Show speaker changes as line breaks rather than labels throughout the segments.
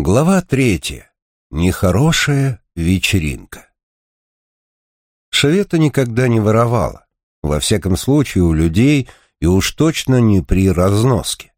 Глава третья. Нехорошая вечеринка. Шевета никогда не воровала. Во всяком случае, у людей и уж точно не при разноске.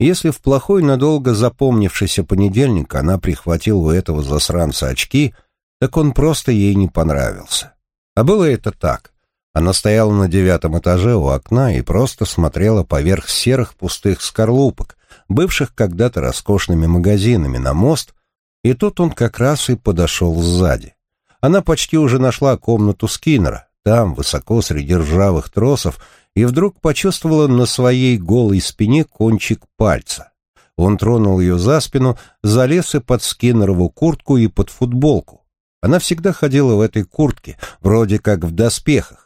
Если в плохой надолго запомнившийся понедельник она прихватила у этого засранца очки, так он просто ей не понравился. А было это так. Она стояла на девятом этаже у окна и просто смотрела поверх серых пустых скорлупок, бывших когда-то роскошными магазинами, на мост, и тут он как раз и подошел сзади. Она почти уже нашла комнату Скиннера, там, высоко среди ржавых тросов, и вдруг почувствовала на своей голой спине кончик пальца. Он тронул ее за спину, залез и под Скиннерову куртку и под футболку. Она всегда ходила в этой куртке, вроде как в доспехах.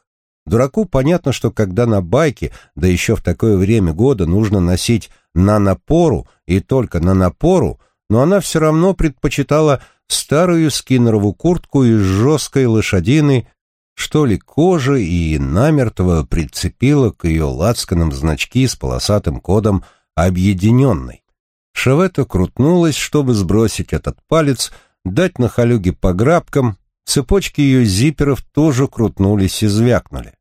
Дураку понятно, что когда на байке, да еще в такое время года, нужно носить на напору и только на напору, но она все равно предпочитала старую скиннерову куртку из жесткой лошадиной, что ли, кожи и намертво прицепила к ее лацканам значки с полосатым кодом «Объединенный». Шевета крутнулась, чтобы сбросить этот палец, дать на халюге по грабкам, цепочки ее зиперов тоже крутнулись и звякнули.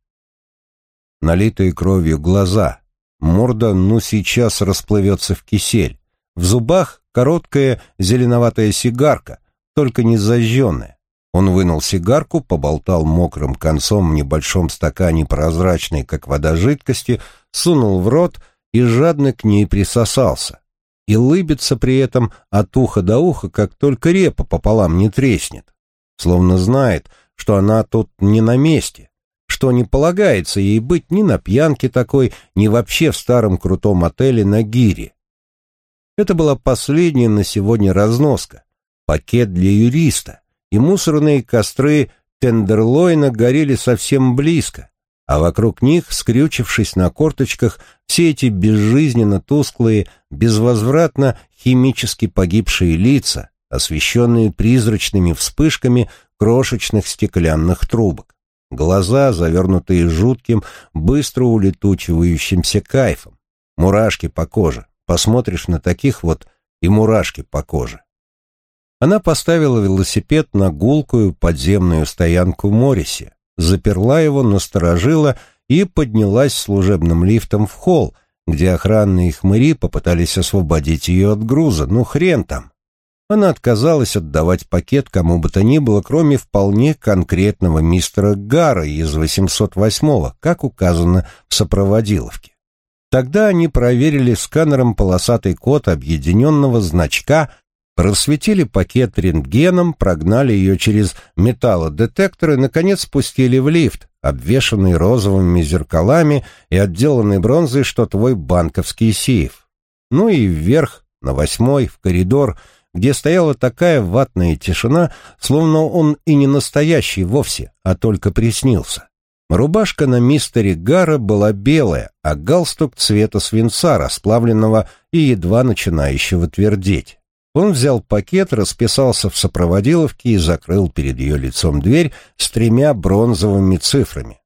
Налитые кровью глаза, Морда ну сейчас расплывется в кисель. В зубах короткая зеленоватая сигарка, только не зажженная. Он вынул сигарку, поболтал мокрым концом в небольшом стакане прозрачной, как вода жидкости, сунул в рот и жадно к ней присосался. И лыбится при этом от уха до уха, как только репа пополам не треснет. Словно знает, что она тут не на месте, что не полагается ей быть ни на пьянке такой, ни вообще в старом крутом отеле на Гире. Это была последняя на сегодня разноска, пакет для юриста, и мусорные костры Тендерлойна горели совсем близко, а вокруг них, скрючившись на корточках, все эти безжизненно тусклые, безвозвратно химически погибшие лица, освещенные призрачными вспышками крошечных стеклянных трубок глаза, завернутые жутким, быстро улетучивающимся кайфом, мурашки по коже. Посмотришь на таких вот и мурашки по коже. Она поставила велосипед на гулкую подземную стоянку Моррисе, заперла его, насторожила и поднялась служебным лифтом в холл, где охранные хмыри попытались освободить ее от груза. Ну хрен там. Она отказалась отдавать пакет кому бы то ни было, кроме вполне конкретного мистера Гара из 808-го, как указано в сопроводиловке. Тогда они проверили сканером полосатый код объединенного значка, просветили пакет рентгеном, прогнали ее через металлодетектор и, наконец, спустили в лифт, обвешанный розовыми зеркалами и отделанный бронзой, что твой банковский сейф. Ну и вверх, на восьмой, в коридор — где стояла такая ватная тишина, словно он и не настоящий вовсе, а только приснился. Рубашка на мистере Гара была белая, а галстук цвета свинца, расплавленного и едва начинающего твердеть. Он взял пакет, расписался в сопроводиловке и закрыл перед ее лицом дверь с тремя бронзовыми цифрами.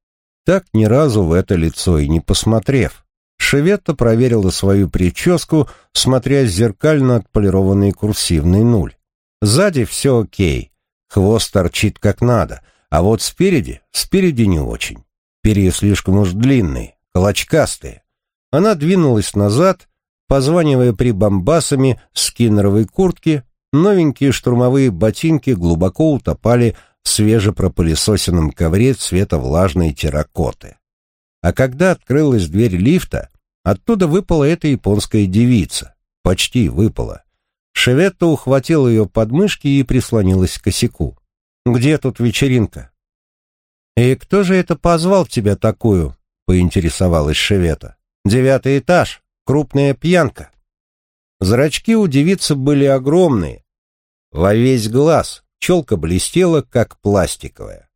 Так ни разу в это лицо и не посмотрев. Шеветта проверила свою прическу, смотря зеркально отполированный курсивный нуль. Сзади все окей, хвост торчит как надо, а вот спереди, спереди не очень. Перья слишком уж длинные, колочкастые. Она двинулась назад, позванивая прибамбасами скиннеровой куртки, новенькие штурмовые ботинки глубоко утопали в свежепропылесосенном ковре цвета влажной терракоты. А когда открылась дверь лифта, оттуда выпала эта японская девица. Почти выпала. Шеветта ухватила ее подмышки и прислонилась к косяку. «Где тут вечеринка?» «И кто же это позвал тебя такую?» — поинтересовалась Шевета. «Девятый этаж. Крупная пьянка». Зрачки у девицы были огромные. Во весь глаз. Челка блестела, как пластиковая.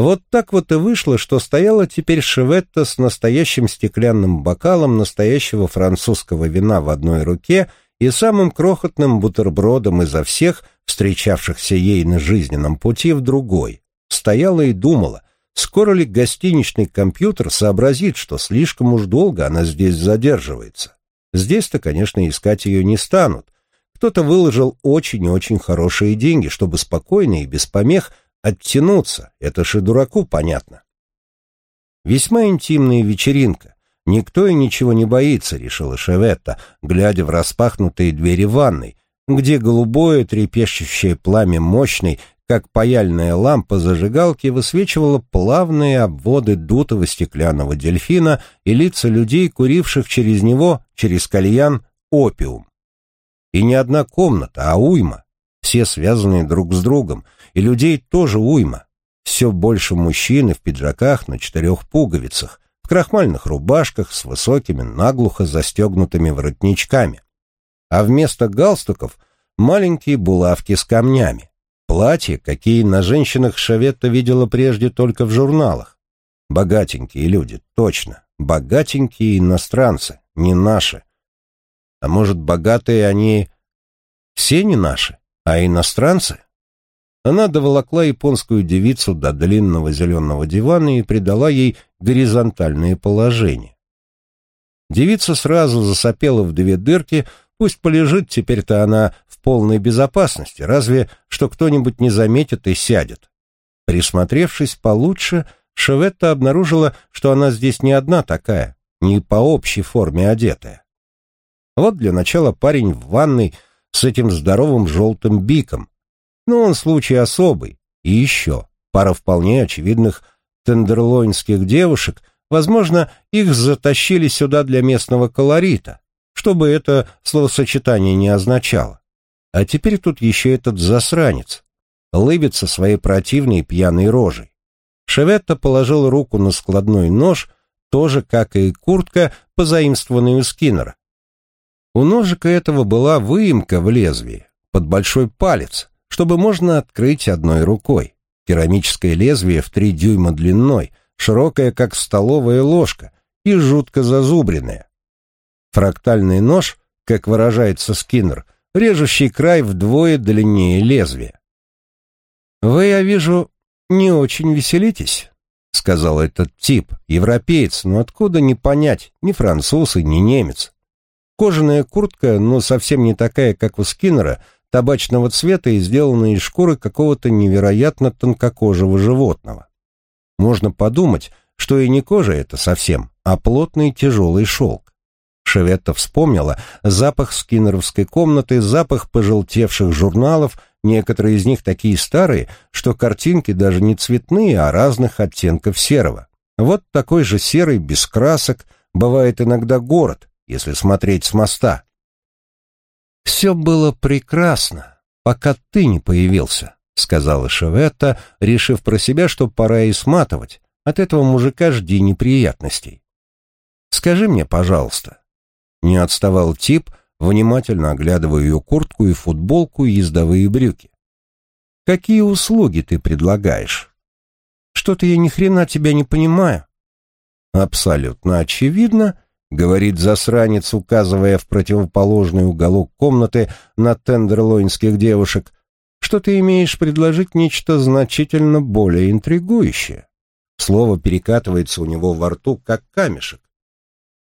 Вот так вот и вышло, что стояла теперь Шеветта с настоящим стеклянным бокалом настоящего французского вина в одной руке и самым крохотным бутербродом изо всех, встречавшихся ей на жизненном пути, в другой. Стояла и думала, скоро ли гостиничный компьютер сообразит, что слишком уж долго она здесь задерживается. Здесь-то, конечно, искать ее не станут. Кто-то выложил очень и очень хорошие деньги, чтобы спокойно и без помех оттянуться. Это же дураку понятно. Весьма интимная вечеринка. Никто и ничего не боится, решила Шеветта, глядя в распахнутые двери ванной, где голубое трепещущее пламя мощной, как паяльная лампа зажигалки, высвечивало плавные обводы дутого стеклянного дельфина и лица людей, куривших через него, через кальян, опиум. И не одна комната, а уйма, все связанные друг с другом, и людей тоже уйма. Все больше мужчин в пиджаках на четырех пуговицах, в крахмальных рубашках с высокими наглухо застегнутыми воротничками. А вместо галстуков маленькие булавки с камнями. Платья, какие на женщинах Шаветта видела прежде только в журналах. Богатенькие люди, точно. Богатенькие иностранцы, не наши. А может, богатые они все не наши, а иностранцы? Она доволокла японскую девицу до длинного зеленого дивана и придала ей горизонтальное положение. Девица сразу засопела в две дырки, пусть полежит, теперь-то она в полной безопасности, разве что кто-нибудь не заметит и сядет. Присмотревшись получше, Шеветта обнаружила, что она здесь не одна такая, не по общей форме одетая. Вот для начала парень в ванной с этим здоровым желтым биком, но он случай особый. И еще пара вполне очевидных тендерлойнских девушек, возможно, их затащили сюда для местного колорита, чтобы это словосочетание не означало. А теперь тут еще этот засранец, лыбится своей противной пьяной рожей. Шеветта положил руку на складной нож, тоже, как и куртка, позаимствованная у Скиннера. У ножика этого была выемка в лезвии, под большой палец, чтобы можно открыть одной рукой. Керамическое лезвие в три дюйма длиной, широкое, как столовая ложка, и жутко зазубренное. Фрактальный нож, как выражается Скиннер, режущий край вдвое длиннее лезвия. «Вы, я вижу, не очень веселитесь», — сказал этот тип, европеец, но откуда не понять, ни француз и ни немец. Кожаная куртка, но совсем не такая, как у Скиннера, табачного цвета и сделанные из шкуры какого-то невероятно тонкокожего животного. Можно подумать, что и не кожа это совсем, а плотный тяжелый шелк. Шеветта вспомнила запах скиннеровской комнаты, запах пожелтевших журналов, некоторые из них такие старые, что картинки даже не цветные, а разных оттенков серого. Вот такой же серый, без красок, бывает иногда город, если смотреть с моста. «Все было прекрасно, пока ты не появился», — сказала Шеветта, решив про себя, что пора и сматывать. От этого мужика жди неприятностей. «Скажи мне, пожалуйста». Не отставал тип, внимательно оглядывая ее куртку и футболку и ездовые брюки. «Какие услуги ты предлагаешь?» «Что-то я ни хрена тебя не понимаю». «Абсолютно очевидно», — говорит засранец, указывая в противоположный уголок комнаты на тендерлойнских девушек, что ты имеешь предложить нечто значительно более интригующее. Слово перекатывается у него во рту, как камешек.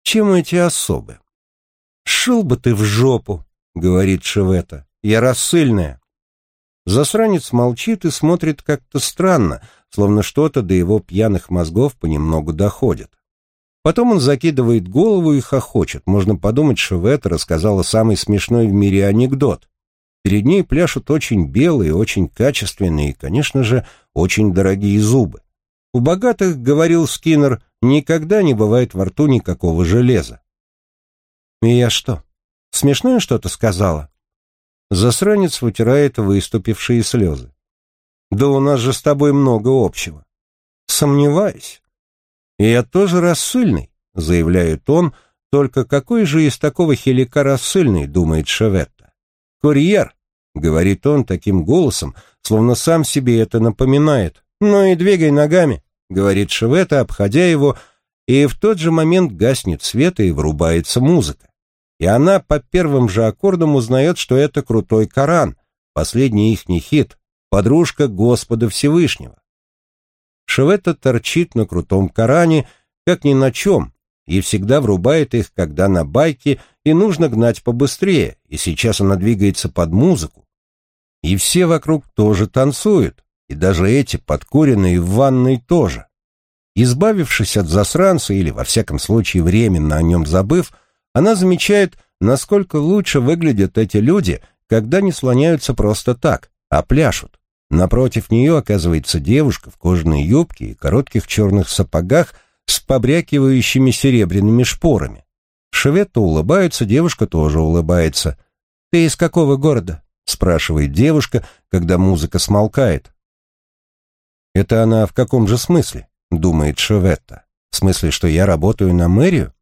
Чем эти особы? «Шел бы ты в жопу», — говорит Шевета, — «я рассыльная». Засранец молчит и смотрит как-то странно, словно что-то до его пьяных мозгов понемногу доходит. Потом он закидывает голову и хохочет. Можно подумать, что Вета рассказала самый смешной в мире анекдот. Перед ней пляшут очень белые, очень качественные и, конечно же, очень дорогие зубы. У богатых, говорил Скиннер, никогда не бывает во рту никакого железа. И я что, смешное что-то сказала? Засранец вытирает выступившие слезы. Да у нас же с тобой много общего. Сомневаюсь. И я тоже рассыльный, заявляет он, только какой же из такого хилика рассыльный, думает Шеветта. Курьер, говорит он таким голосом, словно сам себе это напоминает. Ну и двигай ногами, говорит Шеветта, обходя его, и в тот же момент гаснет свет и врубается музыка. И она по первым же аккордам узнает, что это крутой Коран, последний ихний хит, подружка Господа Всевышнего. Шеветта торчит на крутом Коране, как ни на чем, и всегда врубает их, когда на байке и нужно гнать побыстрее, и сейчас она двигается под музыку. И все вокруг тоже танцуют, и даже эти подкуренные в ванной тоже. Избавившись от засранца или, во всяком случае, временно о нем забыв, она замечает, насколько лучше выглядят эти люди, когда не слоняются просто так, а пляшут. Напротив нее оказывается девушка в кожаной юбке и коротких черных сапогах с побрякивающими серебряными шпорами. Шеветта улыбается, девушка тоже улыбается. «Ты из какого города?» — спрашивает девушка, когда музыка смолкает. «Это она в каком же смысле?» — думает Шеветта. «В смысле, что я работаю на мэрию?»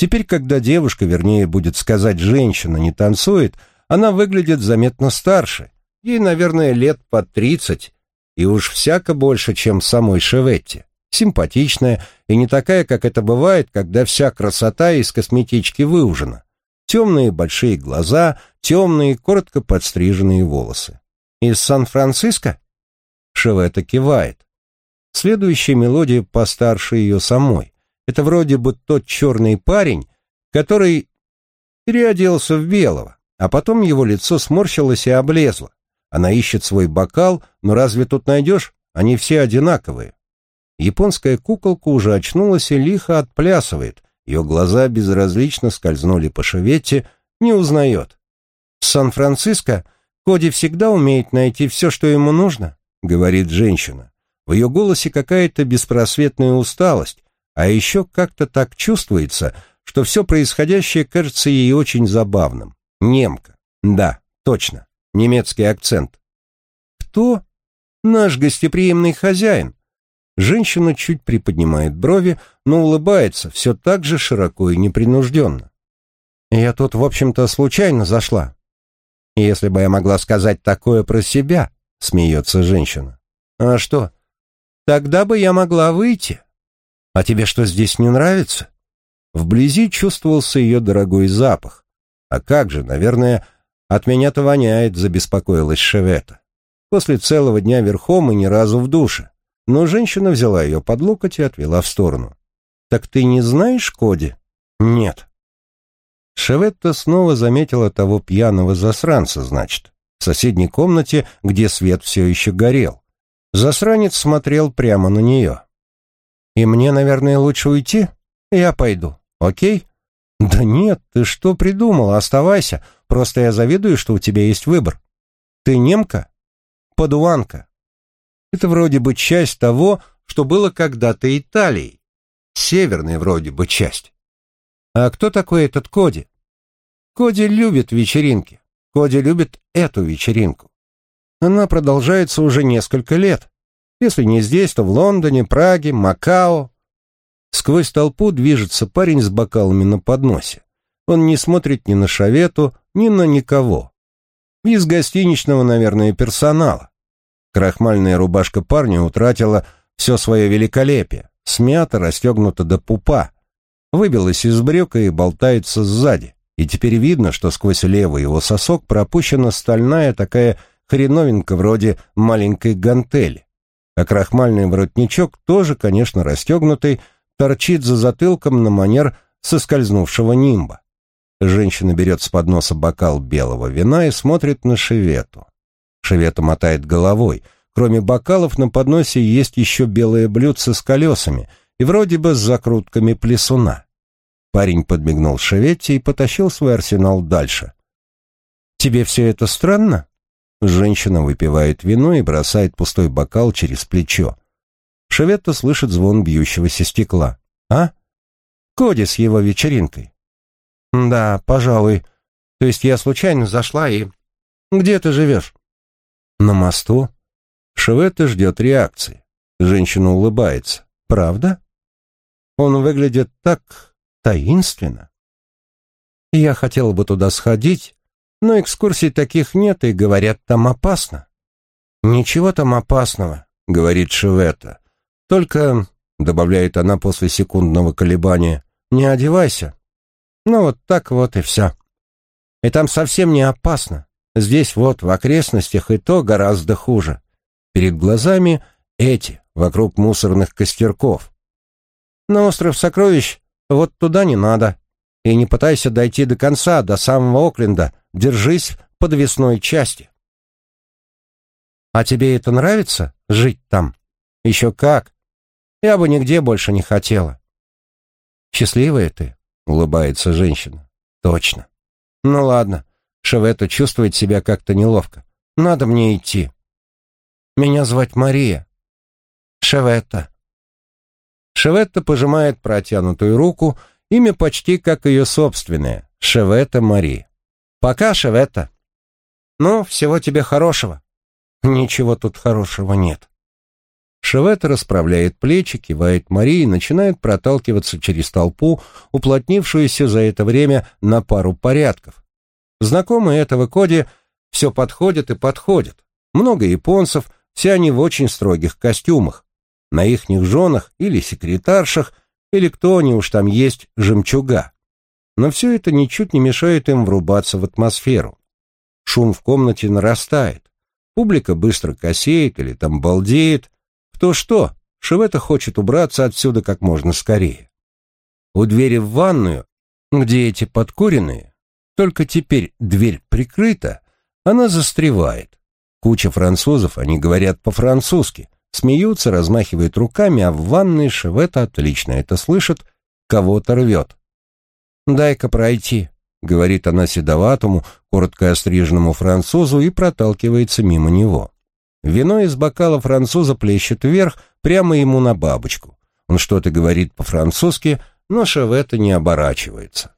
Теперь, когда девушка, вернее, будет сказать женщина, не танцует, она выглядит заметно старше. Ей, наверное, лет по тридцать, и уж всяко больше, чем самой Шеветте симпатичная и не такая, как это бывает, когда вся красота из косметички выужена. Темные большие глаза, темные, коротко подстриженные волосы. «Из Сан-Франциско?» Шевета кивает. Следующая мелодия постарше ее самой. Это вроде бы тот черный парень, который переоделся в белого, а потом его лицо сморщилось и облезло. Она ищет свой бокал, но разве тут найдешь? Они все одинаковые. Японская куколка уже очнулась и лихо отплясывает. Ее глаза безразлично скользнули по шеветте, не узнает. «Сан-Франциско Коди всегда умеет найти все, что ему нужно», — говорит женщина. В ее голосе какая-то беспросветная усталость, а еще как-то так чувствуется, что все происходящее кажется ей очень забавным. Немка. Да, точно. Немецкий акцент. «Кто?» «Наш гостеприимный хозяин», Женщина чуть приподнимает брови, но улыбается все так же широко и непринужденно. «Я тут, в общем-то, случайно зашла. Если бы я могла сказать такое про себя», — смеется женщина. «А что? Тогда бы я могла выйти. А тебе что, здесь не нравится?» Вблизи чувствовался ее дорогой запах. «А как же, наверное, от меня-то воняет», — забеспокоилась Шевета. «После целого дня верхом и ни разу в душе но женщина взяла ее под локоть и отвела в сторону. «Так ты не знаешь Коди?» «Нет». Шеветта снова заметила того пьяного засранца, значит, в соседней комнате, где свет все еще горел. Засранец смотрел прямо на нее. «И мне, наверное, лучше уйти? Я пойду, окей?» «Да нет, ты что придумала? Оставайся. Просто я завидую, что у тебя есть выбор. Ты немка? Подуанка. Это вроде бы часть того, что было когда-то Италией. Северная вроде бы часть. А кто такой этот Коди? Коди любит вечеринки. Коди любит эту вечеринку. Она продолжается уже несколько лет. Если не здесь, то в Лондоне, Праге, Макао. Сквозь толпу движется парень с бокалами на подносе. Он не смотрит ни на шавету, ни на никого. Из гостиничного, наверное, персонала. Крахмальная рубашка парня утратила все свое великолепие, смята, расстегнута до пупа, выбилась из брюка и болтается сзади, и теперь видно, что сквозь левый его сосок пропущена стальная такая хреновинка вроде маленькой гантели. А крахмальный воротничок, тоже, конечно, расстегнутый, торчит за затылком на манер соскользнувшего нимба. Женщина берет с подноса бокал белого вина и смотрит на шевету. Шевета мотает головой. Кроме бокалов на подносе есть еще белое блюдце с колесами и вроде бы с закрутками плесуна. Парень подмигнул Шеветте и потащил свой арсенал дальше. «Тебе все это странно?» Женщина выпивает вино и бросает пустой бокал через плечо. Шеветта слышит звон бьющегося стекла. «А? Коди с его вечеринкой». «Да, пожалуй. То есть я случайно зашла и...» «Где ты живешь?» На мосту? Шеветта ждет реакции. Женщина улыбается. Правда? Он выглядит так таинственно. Я хотела бы туда сходить, но экскурсий таких нет, и, говорят, там опасно. Ничего там опасного, говорит Шеветта. Только, добавляет она после секундного колебания, не одевайся. Ну вот так вот и все. И там совсем не опасно. Здесь вот, в окрестностях, и то гораздо хуже. Перед глазами эти, вокруг мусорных костерков. На остров сокровищ вот туда не надо. И не пытайся дойти до конца, до самого Окленда. Держись подвесной части. А тебе это нравится, жить там? Еще как. Я бы нигде больше не хотела. Счастливая ты, улыбается женщина. Точно. Ну ладно. Шевета чувствует себя как-то неловко. Надо мне идти. Меня звать Мария. Шеветта. Шеветта пожимает протянутую руку, имя почти как ее собственное, Шеветта Мари. Пока, Шеветта. Ну, всего тебе хорошего. Ничего тут хорошего нет. Шеветта расправляет плечи, кивает Марии и начинает проталкиваться через толпу, уплотнившуюся за это время на пару порядков. Знакомые этого Коди все подходят и подходят. Много японцев, все они в очень строгих костюмах. На ихних женах или секретаршах, или кто они уж там есть, жемчуга. Но все это ничуть не мешает им врубаться в атмосферу. Шум в комнате нарастает. Публика быстро косеет или там балдеет. Кто что, Шевета хочет убраться отсюда как можно скорее. У двери в ванную, где эти подкуренные, только теперь дверь прикрыта, она застревает. Куча французов, они говорят по-французски, смеются, размахивают руками, а в ванной Шевета отлично это слышит, кого-то рвет. «Дай-ка пройти», — говорит она седоватому, коротко остриженному французу и проталкивается мимо него. Вино из бокала француза плещет вверх, прямо ему на бабочку. Он что-то говорит по-французски, но Шевета не оборачивается.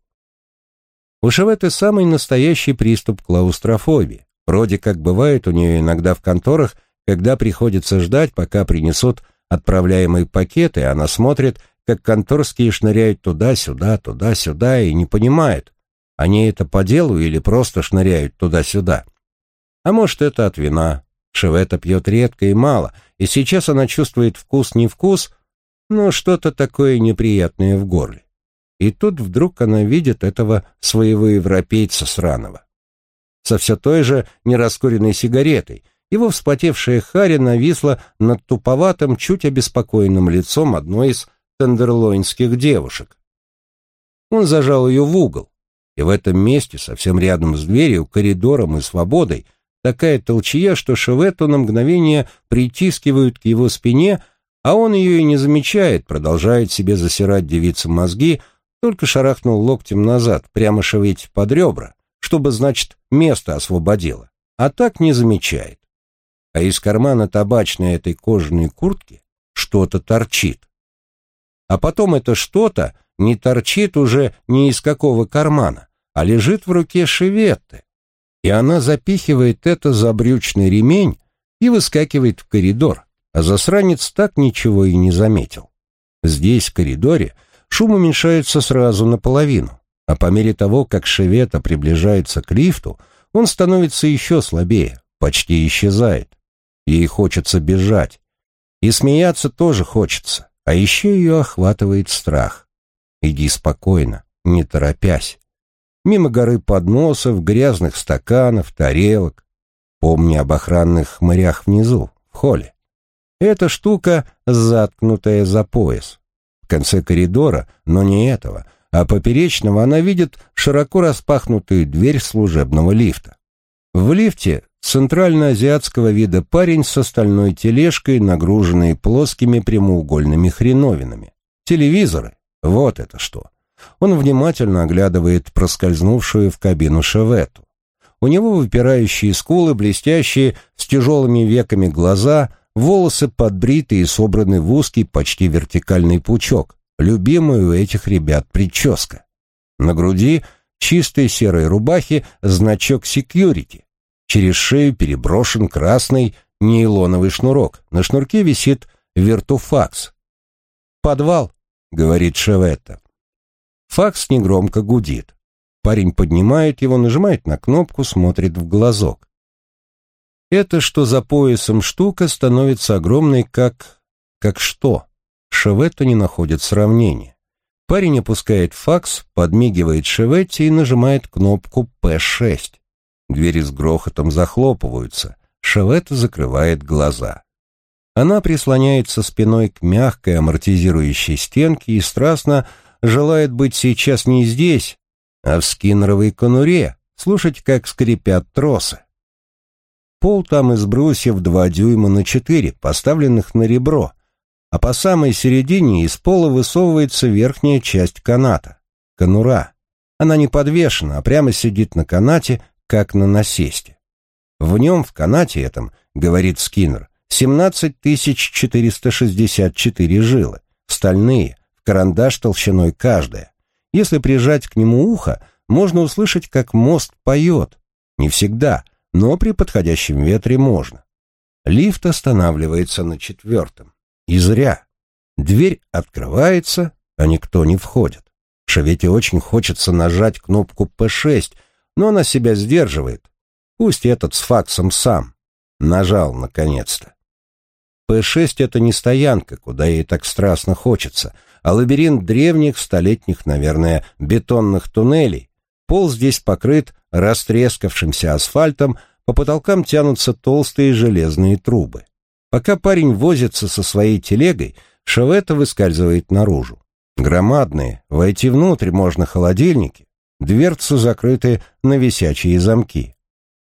У Шеветы самый настоящий приступ клаустрофобии. Вроде как бывает у нее иногда в конторах, когда приходится ждать, пока принесут отправляемые пакеты, она смотрит, как конторские шныряют туда-сюда, туда-сюда, и не понимает, они это по делу или просто шныряют туда-сюда. А может, это от вина. Шевета пьет редко и мало, и сейчас она чувствует вкус не вкус, но что-то такое неприятное в горле. И тут вдруг она видит этого своего европейца сраного. Со все той же нераскуренной сигаретой. Его вспотевшая Харри нависла над туповатым, чуть обеспокоенным лицом одной из тендерлойнских девушек. Он зажал ее в угол, и в этом месте, совсем рядом с дверью, коридором и свободой, такая толчья, что Шевету на мгновение притискивают к его спине, а он ее и не замечает, продолжает себе засирать девице мозги, только шарахнул локтем назад, прямо шевить под ребра, чтобы, значит, место освободило, а так не замечает. А из кармана табачной этой кожаной куртки что-то торчит. А потом это что-то не торчит уже ни из какого кармана, а лежит в руке Шеветты. И она запихивает это за брючный ремень и выскакивает в коридор, а засранец так ничего и не заметил. Здесь, в коридоре, шум уменьшается сразу наполовину, а по мере того, как Шевета приближается к лифту, он становится еще слабее, почти исчезает. Ей хочется бежать. И смеяться тоже хочется, а еще ее охватывает страх. Иди спокойно, не торопясь. Мимо горы подносов, грязных стаканов, тарелок. Помни об охранных хмырях внизу, в холле. Эта штука заткнутая за пояс конце коридора, но не этого, а поперечного она видит широко распахнутую дверь служебного лифта. В лифте центральноазиатского вида парень с остальной тележкой, нагруженной плоскими прямоугольными хреновинами. Телевизоры. Вот это что. Он внимательно оглядывает проскользнувшую в кабину шевету. У него выпирающие скулы, блестящие, с тяжелыми веками глаза — волосы подбриты и собраны в узкий, почти вертикальный пучок, любимую у этих ребят прическа. На груди чистой серой рубахи значок security. Через шею переброшен красный нейлоновый шнурок. На шнурке висит вертуфакс. «Подвал», — говорит Шеветта. Факс негромко гудит. Парень поднимает его, нажимает на кнопку, смотрит в глазок. Это, что за поясом штука, становится огромной, как... как что? Шеветта не находит сравнения. Парень опускает факс, подмигивает Шеветте и нажимает кнопку П6. Двери с грохотом захлопываются. Шеветта закрывает глаза. Она прислоняется спиной к мягкой амортизирующей стенке и страстно желает быть сейчас не здесь, а в скиннеровой конуре, слушать, как скрипят тросы. Пол там из брусьев два дюйма на четыре, поставленных на ребро, а по самой середине из пола высовывается верхняя часть каната, конура. Она не подвешена, а прямо сидит на канате, как на насесте. В нем, в канате этом, говорит Скиннер, 17 464 жилы, стальные, карандаш толщиной каждая. Если прижать к нему ухо, можно услышать, как мост поет. Не всегда, но при подходящем ветре можно. Лифт останавливается на четвертом. И зря. Дверь открывается, а никто не входит. Шавете очень хочется нажать кнопку P6, но она себя сдерживает. Пусть этот с факсом сам. Нажал, наконец-то. П-6 — это не стоянка, куда ей так страстно хочется, а лабиринт древних, столетних, наверное, бетонных туннелей. Пол здесь покрыт растрескавшимся асфальтом, по потолкам тянутся толстые железные трубы. Пока парень возится со своей телегой, шавета выскальзывает наружу. Громадные, войти внутрь можно холодильники, дверцы закрыты на висячие замки.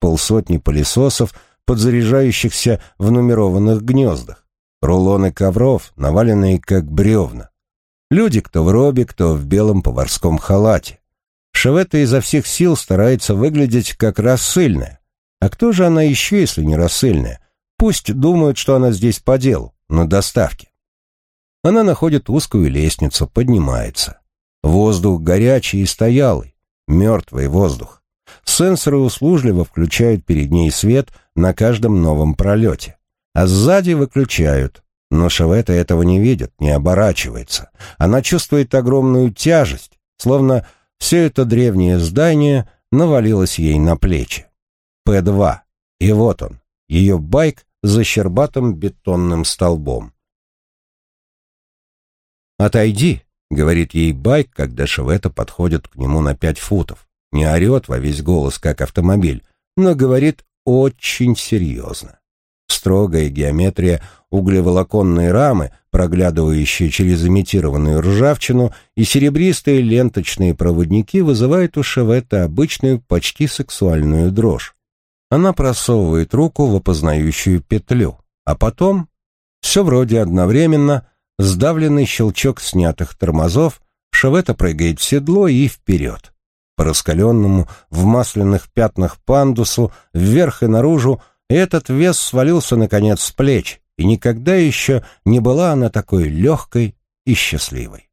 Полсотни пылесосов, подзаряжающихся в нумерованных гнездах. Рулоны ковров, наваленные как бревна. Люди кто в робе, кто в белом поварском халате. Шевета изо всех сил старается выглядеть как рассыльная. А кто же она еще, если не рассыльная? Пусть думают, что она здесь по делу, на доставке. Она находит узкую лестницу, поднимается. Воздух горячий и стоялый, мертвый воздух. Сенсоры услужливо включают перед ней свет на каждом новом пролете, а сзади выключают. Но Шавета этого не видит, не оборачивается. Она чувствует огромную тяжесть, словно все это древнее здание навалилось ей на плечи. П-2. И вот он, ее байк за щербатым бетонным столбом. «Отойди», — говорит ей байк, когда Шевета подходит к нему на пять футов. Не орет во весь голос, как автомобиль, но говорит очень серьезно. Строгая геометрия углеволоконной рамы, проглядывающие через имитированную ржавчину, и серебристые ленточные проводники вызывают у Шевета обычную, почти сексуальную дрожь. Она просовывает руку в опознающую петлю, а потом, все вроде одновременно, сдавленный щелчок снятых тормозов, Шевета прыгает в седло и вперед. По раскаленному, в масляных пятнах пандусу, вверх и наружу, этот вес свалился, наконец, с плеч, и никогда еще не была она такой легкой и счастливой.